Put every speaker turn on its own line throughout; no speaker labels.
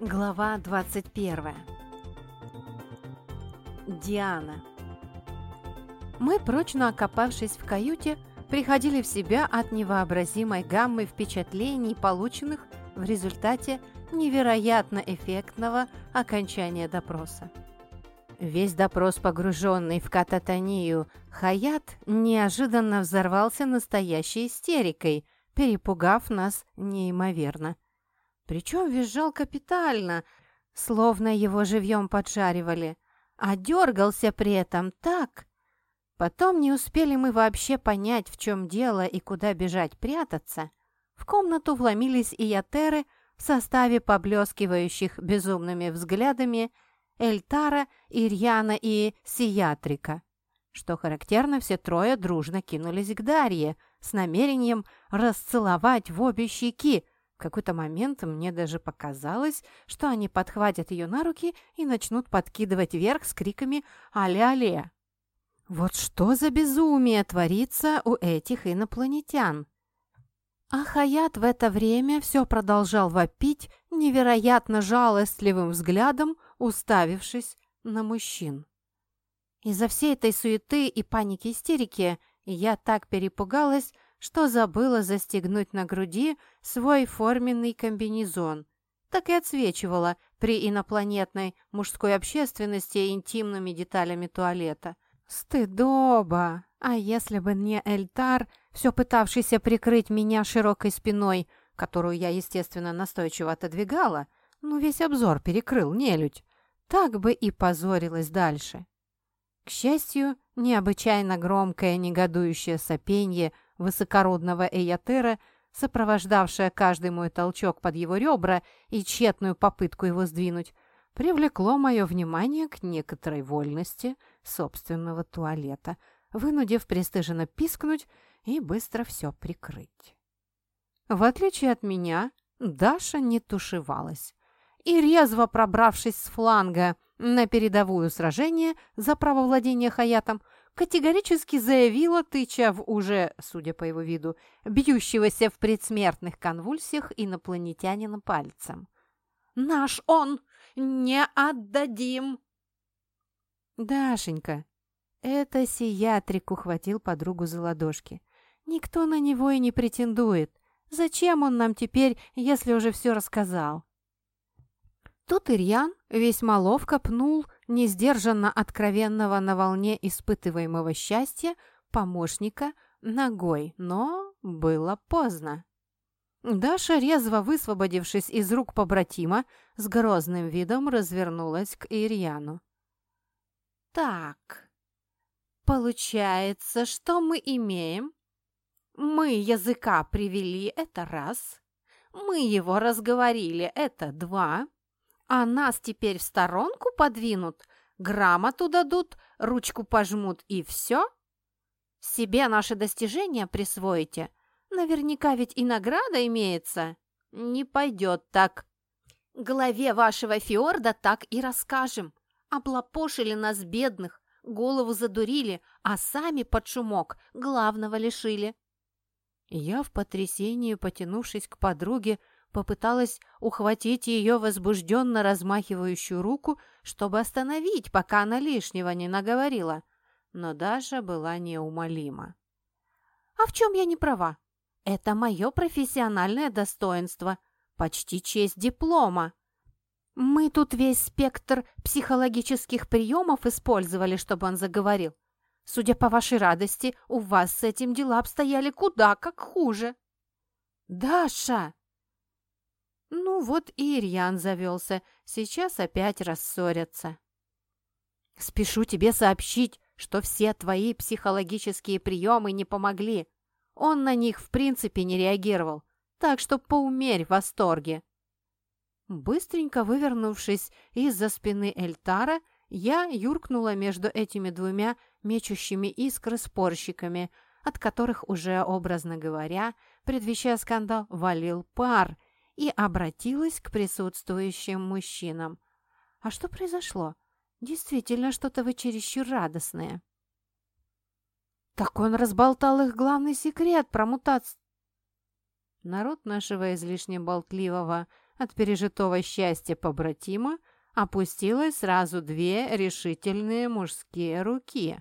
Глава 21 Диана Мы, прочно окопавшись в каюте, приходили в себя от невообразимой гаммы впечатлений, полученных в результате невероятно эффектного окончания допроса. Весь допрос, погруженный в кататонию, Хаят неожиданно взорвался настоящей истерикой, перепугав нас неимоверно. Причем визжал капитально, словно его живьем поджаривали, а дергался при этом так. Потом не успели мы вообще понять, в чем дело и куда бежать прятаться. В комнату вломились и ятеры в составе поблескивающих безумными взглядами Эльтара, Ирьяна и Сиятрика. Что характерно, все трое дружно кинулись к Дарье с намерением расцеловать в обе щеки, в какой-то момент мне даже показалось, что они подхватят ее на руки и начнут подкидывать вверх с криками «Але-але!». Вот что за безумие творится у этих инопланетян? А Хаят в это время все продолжал вопить невероятно жалостливым взглядом, уставившись на мужчин. Из-за всей этой суеты и паники-истерики я так перепугалась, что забыла застегнуть на груди свой форменный комбинезон. Так и отсвечивала при инопланетной мужской общественности интимными деталями туалета. Стыдоба! А если бы не Эльтар, все пытавшийся прикрыть меня широкой спиной, которую я, естественно, настойчиво отодвигала, ну весь обзор перекрыл нелюдь, так бы и позорилась дальше. К счастью, необычайно громкое негодующее сопенье – высокородного Эйотера, сопровождавшая каждый мой толчок под его ребра и тщетную попытку его сдвинуть, привлекло мое внимание к некоторой вольности собственного туалета, вынудив пристыженно пискнуть и быстро все прикрыть. В отличие от меня, Даша не тушевалась и, резво пробравшись с фланга на передовую сражение за право владения Хаятом, категорически заявила, тыча в уже, судя по его виду, бьющегося в предсмертных конвульсиях инопланетянина пальцем. «Наш он! Не отдадим!» «Дашенька!» Это Сиятрик ухватил подругу за ладошки. «Никто на него и не претендует. Зачем он нам теперь, если уже все рассказал?» Тут Ирьян весьма ловко пнул несдержанно откровенного на волне испытываемого счастья помощника ногой, но было поздно. Даша, резво высвободившись из рук побратима, с грозным видом развернулась к Ирьяну. «Так, получается, что мы имеем? Мы языка привели, это раз. Мы его разговорили, это два. А нас теперь в сторонку подвинут, грамоту дадут, ручку пожмут и все? Себе наши достижения присвоите? Наверняка ведь и награда имеется. Не пойдет так. Главе вашего фьорда так и расскажем. Облапошили нас бедных, голову задурили, а сами под шумок главного лишили. Я в потрясении, потянувшись к подруге, попыталась ухватить ее возбужденно размахивающую руку, чтобы остановить, пока она лишнего не наговорила. Но Даша была неумолима. «А в чем я не права? Это мое профессиональное достоинство, почти честь диплома. Мы тут весь спектр психологических приемов использовали, чтобы он заговорил. Судя по вашей радости, у вас с этим дела обстояли куда как хуже». «Даша!» Ну вот и Ирьян завелся, сейчас опять рассорятся. Спешу тебе сообщить, что все твои психологические приемы не помогли. Он на них в принципе не реагировал, так что поумерь в восторге. Быстренько вывернувшись из-за спины Эльтара, я юркнула между этими двумя мечущими искры спорщиками, от которых уже, образно говоря, предвещая скандал, валил пар – и обратилась к присутствующим мужчинам. «А что произошло? Действительно, что-то вы чересчур радостные». «Так он разболтал их главный секрет про мутацию». Народ нашего излишне болтливого от пережитого счастья побратима опустилось сразу две решительные мужские руки,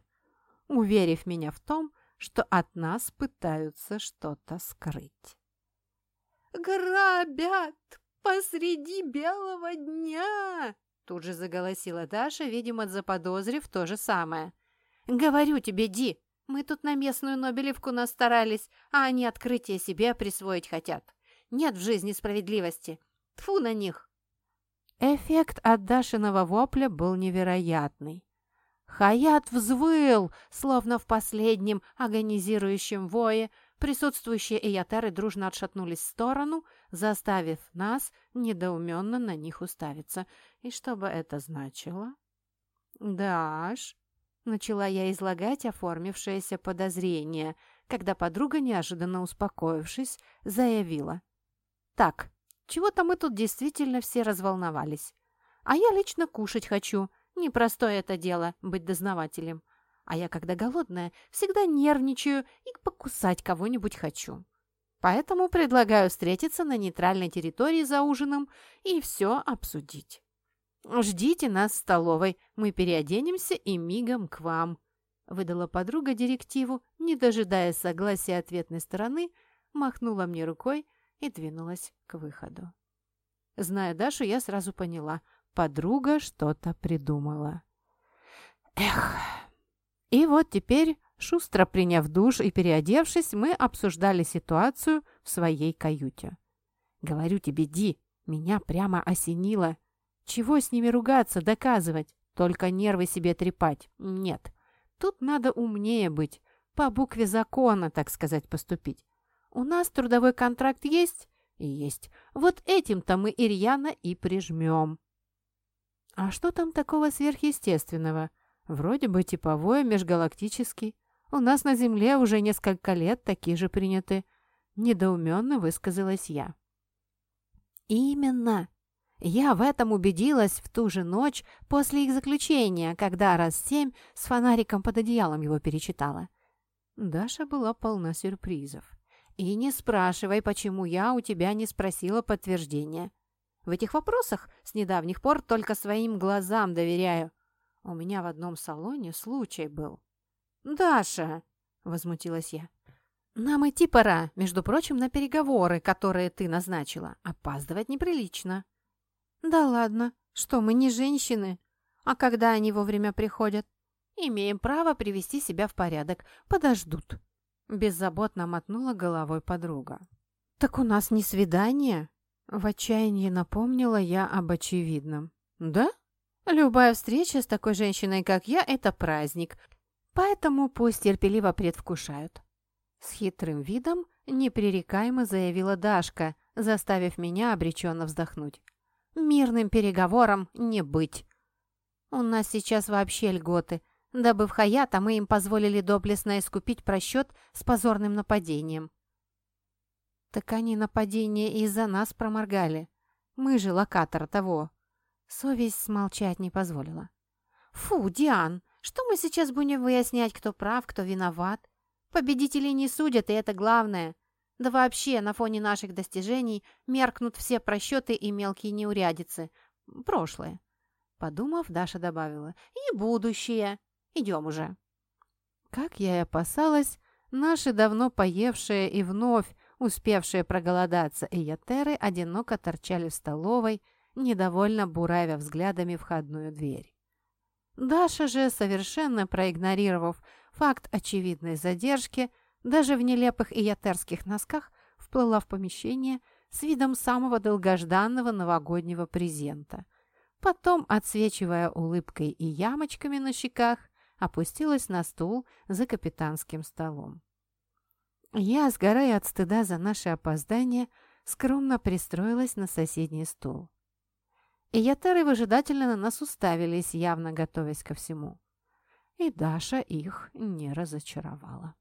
уверив меня в том, что от нас пытаются что-то скрыть.
«Грабят посреди белого дня!» Тут же заголосила Даша, видимо, заподозрив то же самое.
«Говорю тебе, Ди, мы тут на местную Нобелевку настарались, а они открытие себе присвоить хотят. Нет в жизни справедливости. Тфу на них!» Эффект от Дашиного вопля был невероятный. Хаят взвыл, словно в последнем агонизирующем вое. Присутствующие иятары дружно отшатнулись в сторону, заставив нас недоуменно на них уставиться. И что бы это значило? «Даш», — начала я излагать оформившееся подозрение, когда подруга, неожиданно успокоившись, заявила. «Так, чего-то мы тут действительно все разволновались. А я лично кушать хочу. Непростое это дело — быть дознавателем. А я, когда голодная, всегда нервничаю и покусать кого-нибудь хочу. Поэтому предлагаю встретиться на нейтральной территории за ужином и все обсудить. Ждите нас в столовой, мы переоденемся и мигом к вам», — выдала подруга директиву, не дожидаясь согласия ответной стороны, махнула мне рукой и двинулась к выходу. Зная Дашу, я сразу поняла, подруга что-то придумала. Эх! И вот теперь, шустро приняв душ и переодевшись, мы обсуждали ситуацию в своей каюте. Говорю тебе, Ди, меня прямо осенило. Чего с ними ругаться, доказывать? Только нервы себе трепать. Нет, тут надо умнее быть, по букве закона, так сказать, поступить. У нас трудовой контракт есть? Есть. Вот этим-то мы Ирьяна и прижмем. А что там такого сверхъестественного? Вроде бы типовое межгалактический. У нас на Земле уже несколько лет такие же приняты. Недоуменно высказалась я. Именно. Я в этом убедилась в ту же ночь после их заключения, когда раз семь с фонариком под одеялом его перечитала. Даша была полна сюрпризов. И не спрашивай, почему я у тебя не спросила подтверждения. В этих вопросах с недавних пор только своим глазам доверяю. У меня в одном салоне случай был. «Даша!» — возмутилась я. «Нам идти пора, между прочим, на переговоры, которые ты назначила. Опаздывать неприлично». «Да ладно, что мы не женщины? А когда они вовремя приходят? Имеем право привести себя в порядок. Подождут». Беззаботно мотнула головой подруга. «Так у нас не свидание?» В отчаянии напомнила я об очевидном. «Да? Любая встреча с такой женщиной, как я, это праздник, поэтому пусть терпеливо предвкушают». С хитрым видом непререкаемо заявила Дашка, заставив меня обреченно вздохнуть. «Мирным переговорам не быть. У нас сейчас вообще льготы – Добыв Хаята, мы им позволили доблестно искупить просчет с позорным нападением. Так они нападение из-за нас проморгали. Мы же локатор того. Совесть смолчать не позволила. Фу, Диан, что мы сейчас будем выяснять, кто прав, кто виноват? Победителей не судят, и это главное. Да вообще, на фоне наших достижений меркнут все просчеты и мелкие неурядицы. Прошлое. Подумав, Даша добавила. И будущее. Идем уже». Как я и опасалась, наши давно поевшие и вновь успевшие проголодаться эйотеры одиноко торчали в столовой, недовольно буравя взглядами входную дверь. Даша же, совершенно проигнорировав факт очевидной задержки, даже в нелепых иятерских носках вплыла в помещение с видом самого долгожданного новогоднего презента. Потом, отсвечивая улыбкой и ямочками на щеках, опустилась на стул за капитанским столом. Я, сгорая от стыда за наше опоздание, скромно пристроилась на соседний стул. И ятары выжидательно на нас уставились, явно готовясь ко всему. И Даша их не разочаровала.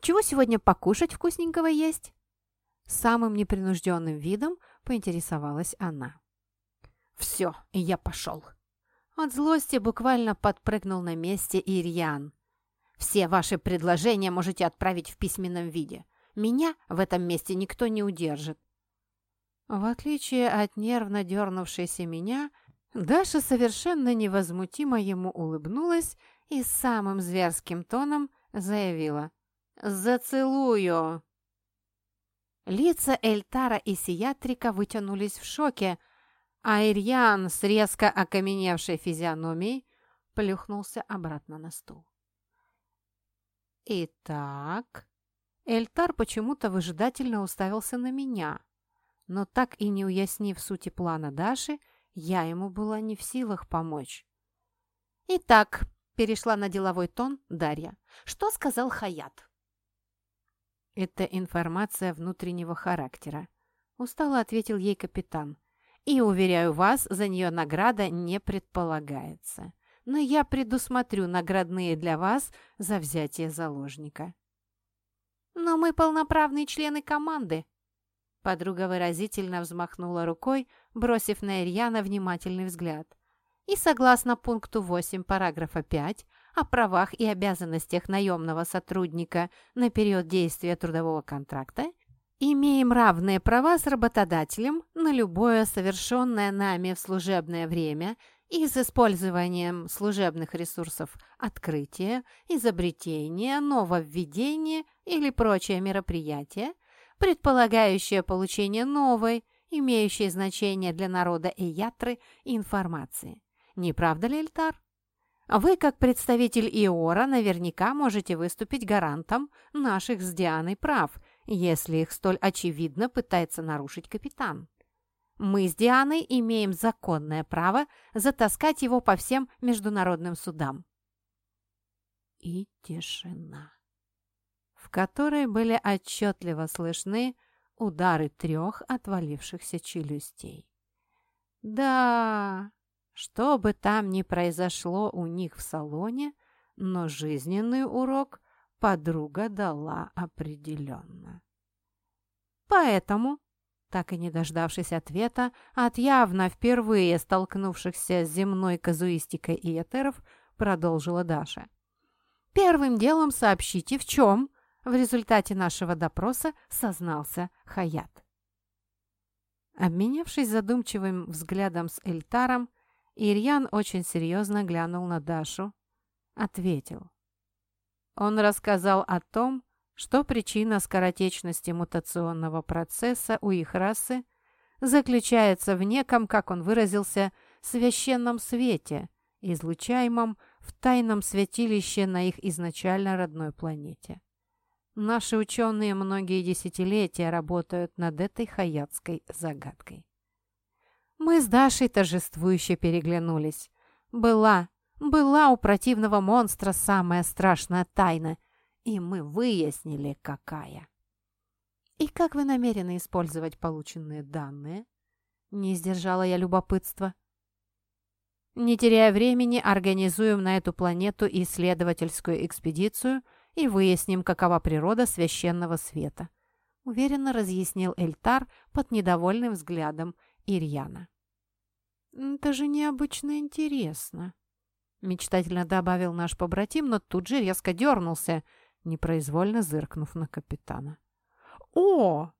«Чего сегодня покушать вкусненького есть?» Самым непринужденным видом поинтересовалась она. «Все, я пошел!» От злости буквально подпрыгнул на месте Ирьян. «Все ваши предложения можете отправить в письменном виде. Меня в этом месте никто не удержит». В отличие от нервно дернувшейся меня, Даша совершенно невозмутимо ему улыбнулась и самым зверским тоном заявила «Зацелую!». Лица Эльтара и Сиятрика вытянулись в шоке, а Ирьян с резко окаменевшей физиономией плюхнулся обратно на стул. «Итак...» Эльтар почему-то выжидательно уставился на меня, но так и не уяснив сути плана Даши, я ему была не в силах помочь. «Итак», — перешла на деловой тон Дарья, — «что сказал Хаят?» «Это информация внутреннего характера», — устало ответил ей капитан. «И, уверяю вас, за нее награда не предполагается. Но я предусмотрю наградные для вас за взятие заложника». «Но мы полноправные члены команды», Подруга выразительно взмахнула рукой, бросив на Ирьяна внимательный взгляд. И согласно пункту 8 параграфа 5 о правах и обязанностях наемного сотрудника на период действия трудового контракта, имеем равные права с работодателем на любое совершенное нами в служебное время и с использованием служебных ресурсов открытие, изобретение, нововведение или прочее мероприятие – предполагающее получение новой, имеющей значение для народа Эятры, информации. Не правда ли, Эльтар? Вы, как представитель Иора, наверняка можете выступить гарантом наших с Дианой прав, если их столь очевидно пытается нарушить капитан. Мы с Дианой имеем законное право затаскать его по всем международным судам. И тишина в которой были отчетливо слышны удары трех отвалившихся челюстей. Да, что бы там ни произошло у них в салоне, но жизненный урок подруга дала определенно. Поэтому, так и не дождавшись ответа от явно впервые столкнувшихся с земной казуистикой иетеров, продолжила Даша. «Первым делом сообщите, в чем в результате нашего допроса сознался Хаят. Обменявшись задумчивым взглядом с Эльтаром, Ирьян очень серьезно глянул на Дашу. Ответил. Он рассказал о том, что причина скоротечности мутационного процесса у их расы заключается в неком, как он выразился, священном свете, излучаемом в тайном святилище на их изначально родной планете. Наши ученые многие десятилетия работают над этой хаятской загадкой. Мы с Дашей торжествующе переглянулись. Была, была у противного монстра самая страшная тайна, и мы выяснили, какая. «И как вы намерены использовать полученные данные?» Не сдержала я любопытства. Не теряя времени, организуем на эту планету исследовательскую экспедицию – и выясним, какова природа священного света», — уверенно разъяснил Эльтар под недовольным взглядом Ирьяна. «Это же необычно интересно», — мечтательно добавил наш побратим, но тут же резко дернулся, непроизвольно зыркнув на капитана. «О!»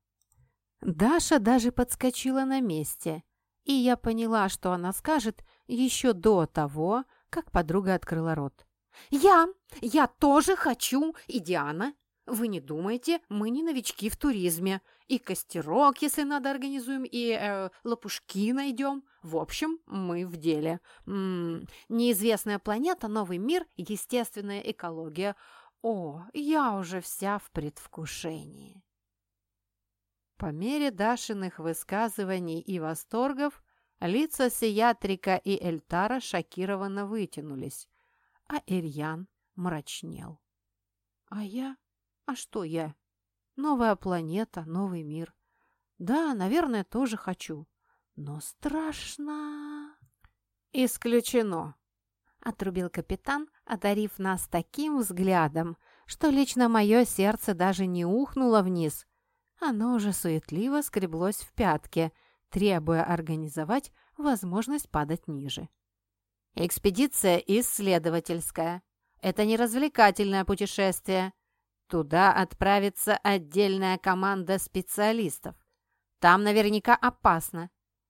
Даша даже подскочила на месте, и я поняла, что она скажет еще до того, как подруга открыла рот. «Я! Я тоже хочу! И Диана! Вы не думайте, мы не новички в туризме. И костерок, если надо, организуем, и э, лопушки найдем. В общем, мы в деле. М -м, неизвестная планета, новый мир, естественная экология. О, я уже вся в предвкушении!» По мере Дашиных высказываний и восторгов лица Сиятрика и Эльтара шокированно вытянулись а Ирьян мрачнел. А я? А что я? Новая планета, новый мир. Да, наверное, тоже хочу. Но страшно. Исключено, отрубил капитан, одарив нас таким взглядом, что лично мое сердце даже не ухнуло вниз. Оно уже суетливо скреблось в пятке, требуя организовать возможность падать ниже. Экспедиция исследовательская. Это не развлекательное путешествие. Туда отправится отдельная команда специалистов. Там наверняка опасно.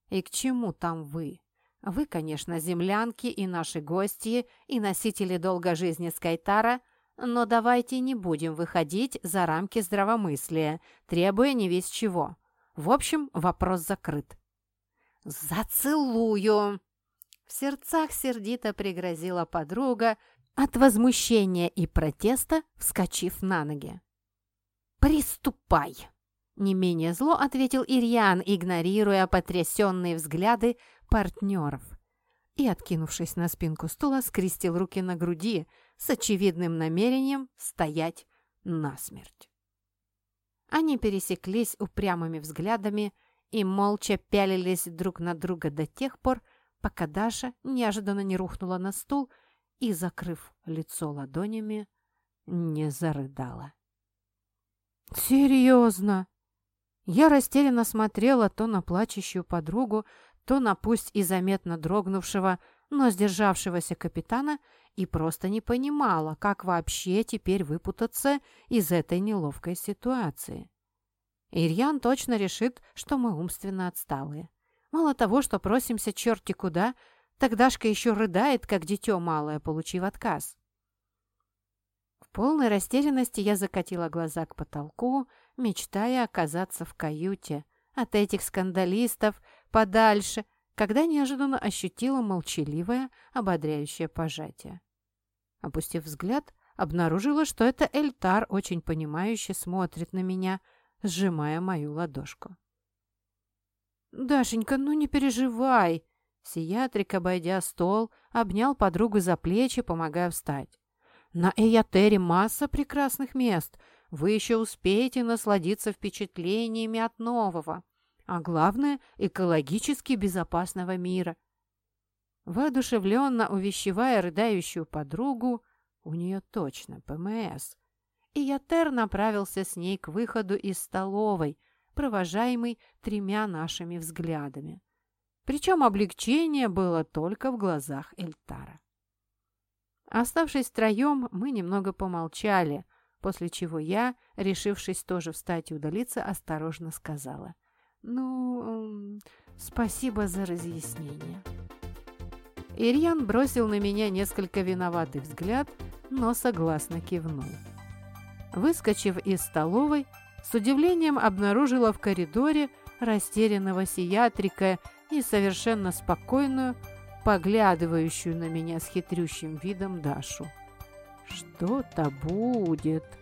И к чему там вы? Вы, конечно, землянки и наши гости, и носители долга жизни Скайтара, но давайте не будем выходить за рамки здравомыслия, требуя не весь чего. В общем, вопрос закрыт. «Зацелую!» В сердцах сердито пригрозила подруга, от возмущения и протеста вскочив на ноги. «Приступай!» Не менее зло ответил Ирьян, игнорируя потрясенные взгляды партнеров. И, откинувшись на спинку стула, скрестил руки на груди с очевидным намерением стоять насмерть. Они пересеклись упрямыми взглядами и молча пялились друг на друга до тех пор, пока Даша неожиданно не рухнула на стул и, закрыв лицо ладонями, не зарыдала. «Серьезно?» Я растерянно смотрела то на плачущую подругу, то на пусть и заметно дрогнувшего, но сдержавшегося капитана и просто не понимала, как вообще теперь выпутаться из этой неловкой ситуации. Ирьян точно решит, что мы умственно отсталые. Мало того, что просимся черти куда, так Дашка еще рыдает, как дитё малое, получив отказ. В полной растерянности я закатила глаза к потолку, мечтая оказаться в каюте, от этих скандалистов подальше, когда неожиданно ощутила молчаливое, ободряющее пожатие. Опустив взгляд, обнаружила, что это Эльтар очень понимающе смотрит на меня, сжимая мою ладошку. «Дашенька, ну не переживай!» Сиатрик, обойдя стол, обнял подругу за плечи, помогая встать. «На Эйотере масса прекрасных мест. Вы еще успеете насладиться впечатлениями от нового, а главное – экологически безопасного мира». Воодушевленно увещевая рыдающую подругу, у нее точно ПМС, Иотер направился с ней к выходу из столовой, провожаемый тремя нашими взглядами. Причем облегчение было только в глазах Эльтара. Оставшись втроем, мы немного помолчали, после чего я, решившись тоже встать и удалиться, осторожно сказала. «Ну, спасибо за разъяснение». Ирьян бросил на меня несколько виноватый взгляд, но согласно кивнул. Выскочив из столовой, с удивлением обнаружила в коридоре растерянного сиатрика и совершенно спокойную, поглядывающую на меня с хитрющим видом Дашу. «Что-то будет!»